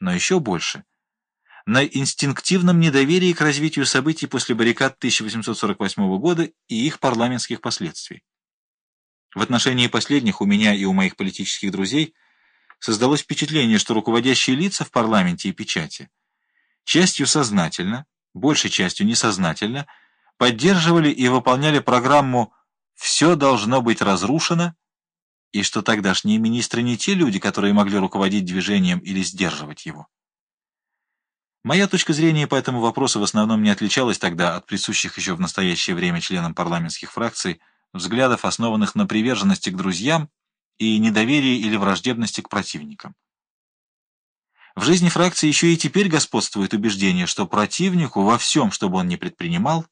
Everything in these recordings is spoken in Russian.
но еще больше — на инстинктивном недоверии к развитию событий после баррикад 1848 года и их парламентских последствий. В отношении последних у меня и у моих политических друзей создалось впечатление, что руководящие лица в парламенте и печати частью сознательно, большей частью несознательно, поддерживали и выполняли программу «Все должно быть разрушено», и что тогдашние министры не те люди, которые могли руководить движением или сдерживать его. Моя точка зрения по этому вопросу в основном не отличалась тогда от присущих еще в настоящее время членам парламентских фракций взглядов, основанных на приверженности к друзьям и недоверии или враждебности к противникам. В жизни фракции еще и теперь господствует убеждение, что противнику во всем, что бы он ни предпринимал,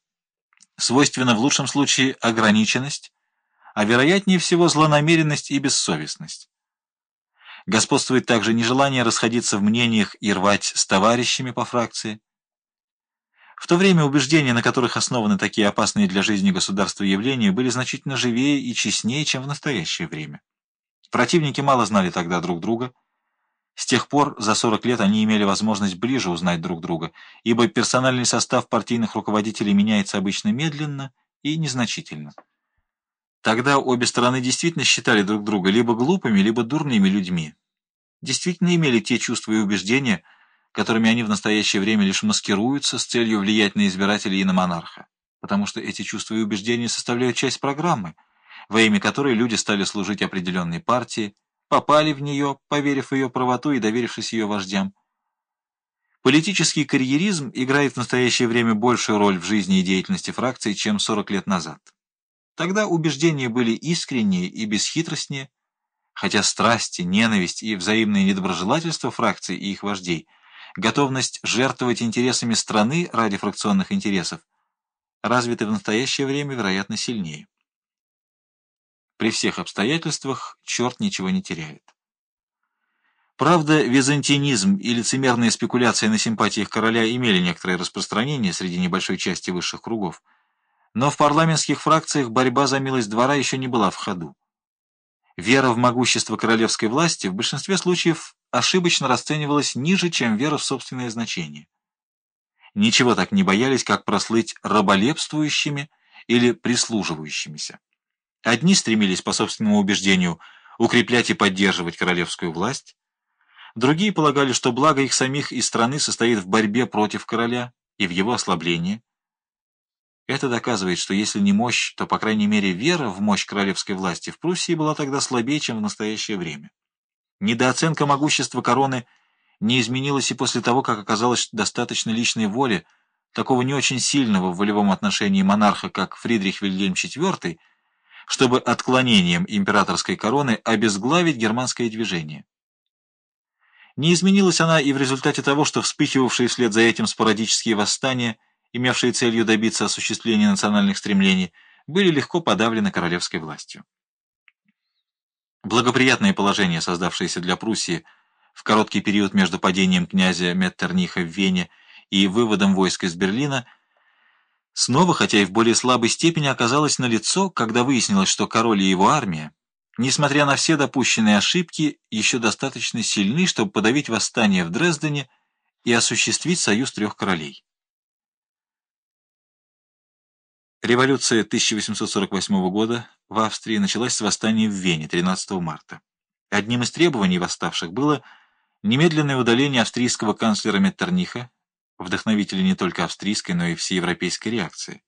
свойственна в лучшем случае ограниченность, а вероятнее всего злонамеренность и бессовестность. Господствует также нежелание расходиться в мнениях и рвать с товарищами по фракции. В то время убеждения, на которых основаны такие опасные для жизни государства явления, были значительно живее и честнее, чем в настоящее время. Противники мало знали тогда друг друга. С тех пор за 40 лет они имели возможность ближе узнать друг друга, ибо персональный состав партийных руководителей меняется обычно медленно и незначительно. Тогда обе стороны действительно считали друг друга либо глупыми, либо дурными людьми. Действительно имели те чувства и убеждения, которыми они в настоящее время лишь маскируются с целью влиять на избирателей и на монарха. Потому что эти чувства и убеждения составляют часть программы, во имя которой люди стали служить определенной партии, попали в нее, поверив ее правоту и доверившись ее вождям. Политический карьеризм играет в настоящее время большую роль в жизни и деятельности фракции, чем 40 лет назад. Тогда убеждения были искренние и бесхитростнее, хотя страсти, ненависть и взаимное недоброжелательство фракций и их вождей, готовность жертвовать интересами страны ради фракционных интересов, развиты в настоящее время, вероятно, сильнее. При всех обстоятельствах черт ничего не теряет. Правда, византинизм и лицемерные спекуляции на симпатиях короля имели некоторое распространение среди небольшой части высших кругов, но в парламентских фракциях борьба за милость двора еще не была в ходу. Вера в могущество королевской власти в большинстве случаев ошибочно расценивалась ниже, чем вера в собственное значение. Ничего так не боялись, как прослыть раболепствующими или прислуживающимися. Одни стремились, по собственному убеждению, укреплять и поддерживать королевскую власть, другие полагали, что благо их самих и страны состоит в борьбе против короля и в его ослаблении, это доказывает, что если не мощь, то, по крайней мере, вера в мощь королевской власти в Пруссии была тогда слабее, чем в настоящее время. Недооценка могущества короны не изменилась и после того, как оказалось достаточно личной воли, такого не очень сильного в волевом отношении монарха, как Фридрих Вильгельм IV, чтобы отклонением императорской короны обезглавить германское движение. Не изменилась она и в результате того, что вспыхивавшие вслед за этим спорадические восстания – имевшие целью добиться осуществления национальных стремлений, были легко подавлены королевской властью. Благоприятное положение, создавшееся для Пруссии в короткий период между падением князя Меттерниха в Вене и выводом войск из Берлина, снова, хотя и в более слабой степени, оказалось налицо, когда выяснилось, что король и его армия, несмотря на все допущенные ошибки, еще достаточно сильны, чтобы подавить восстание в Дрездене и осуществить союз трех королей. Революция 1848 года в Австрии началась с восстания в Вене 13 марта. Одним из требований восставших было немедленное удаление австрийского канцлера Меттерниха, вдохновителя не только австрийской, но и всеевропейской реакции.